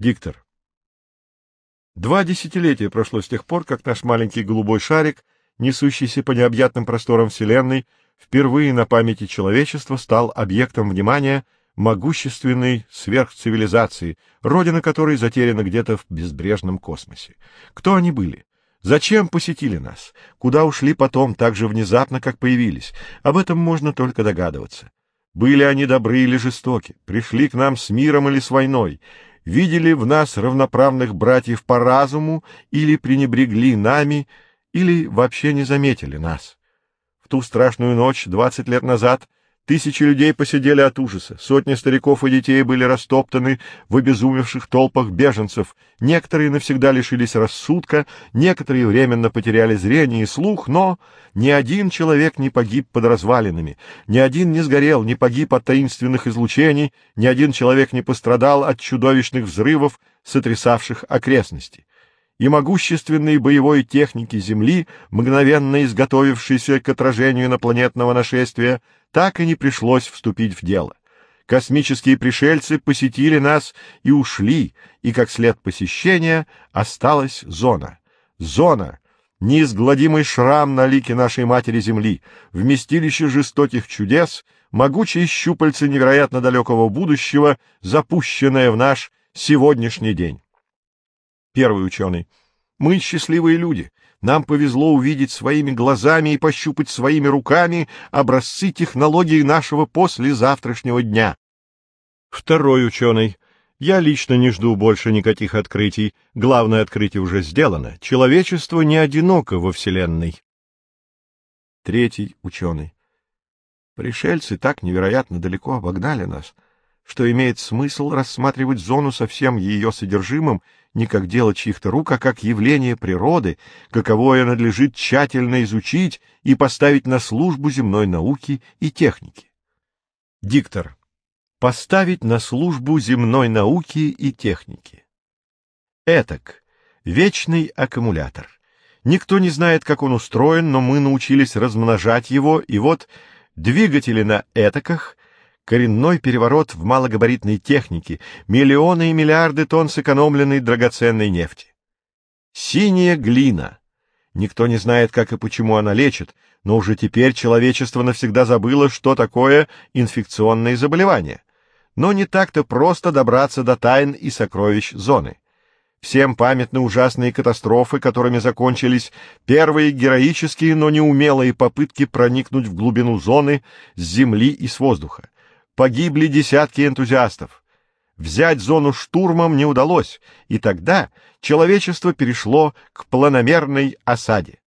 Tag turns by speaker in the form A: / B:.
A: Диктор. Два десятилетия прошло с тех пор, как наш маленький голубой шарик, несущийся по необъятным просторам Вселенной, впервые на памяти человечества стал объектом внимания могущественной сверхцивилизации, родина которой затеряна где-то в безбрежном космосе. Кто они были? Зачем посетили нас? Куда ушли потом, так же внезапно, как появились? Об этом можно только догадываться. Были они добры или жестоки, пришли к нам с миром или с войной, видели в нас равноправных братьев по разуму или пренебрегли нами, или вообще не заметили нас. В ту страшную ночь двадцать лет назад Тысячи людей посидели от ужаса, сотни стариков и детей были растоптаны в обезумевших толпах беженцев, некоторые навсегда лишились рассудка, некоторые временно потеряли зрение и слух, но ни один человек не погиб под развалинами, ни один не сгорел, не погиб от таинственных излучений, ни один человек не пострадал от чудовищных взрывов, сотрясавших окрестности. И могущественной боевой техники Земли, мгновенно изготовившейся к отражению инопланетного нашествия, так и не пришлось вступить в дело. Космические пришельцы посетили нас и ушли, и как след посещения осталась зона. Зона — неизгладимый шрам на лике нашей матери Земли, вместилище жестоких чудес, могучие щупальцы невероятно далекого будущего, запущенное в наш сегодняшний день. Первый ученый. Мы счастливые люди. Нам повезло увидеть своими глазами и пощупать своими руками образцы технологий нашего послезавтрашнего дня. Второй ученый. Я лично не жду больше никаких открытий. Главное открытие уже сделано. Человечество не одиноко во Вселенной. Третий ученый. Пришельцы так невероятно далеко обогнали нас, что имеет смысл рассматривать зону со всем ее содержимым не как дело чьих-то рук, а как явление природы, каковое надлежит тщательно изучить и поставить на службу земной науки и техники. Диктор. Поставить на службу земной науки и техники. Этак. Вечный аккумулятор. Никто не знает, как он устроен, но мы научились размножать его, и вот двигатели на этаках коренной переворот в малогабаритной технике, миллионы и миллиарды тонн сэкономленной драгоценной нефти. Синяя глина. Никто не знает, как и почему она лечит, но уже теперь человечество навсегда забыло, что такое инфекционные заболевания. Но не так-то просто добраться до тайн и сокровищ зоны. Всем памятны ужасные катастрофы, которыми закончились первые героические, но неумелые попытки проникнуть в глубину зоны с земли и с воздуха погибли десятки энтузиастов. Взять зону штурмом не удалось, и тогда человечество перешло к планомерной осаде.